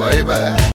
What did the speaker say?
bye bye.